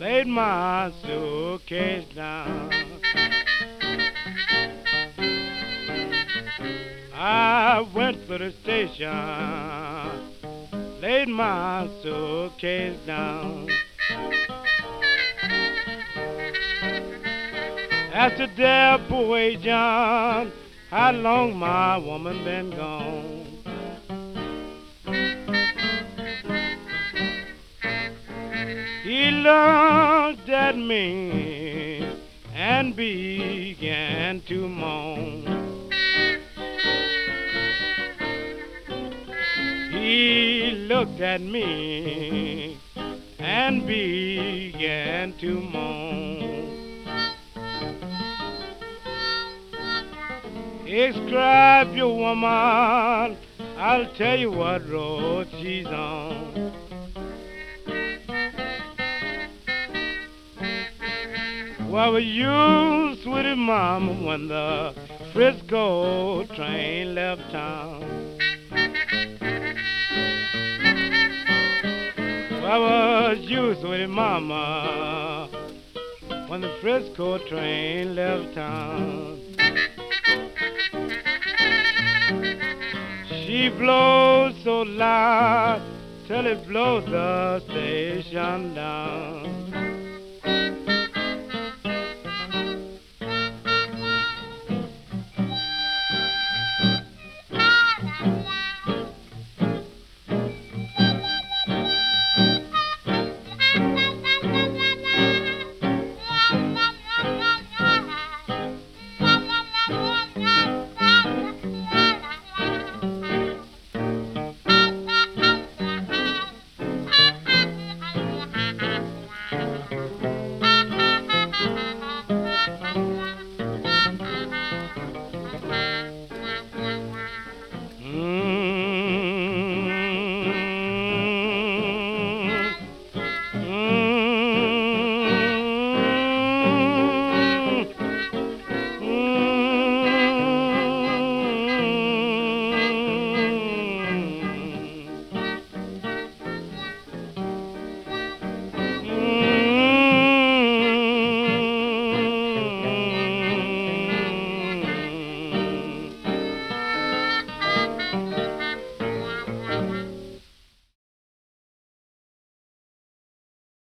laid my suitcase down. I went to the station, laid my suitcase down. Asked the there boy John how long my woman been gone. Looked at me and began to moan. He looked at me and began to moan. Describe your woman, I'll tell you what road she's on. Where were you, sweetie mama, when the Frisco train left town? Where was you, sweetie mama, when the Frisco train left town? She blows so loud till it blows the station down.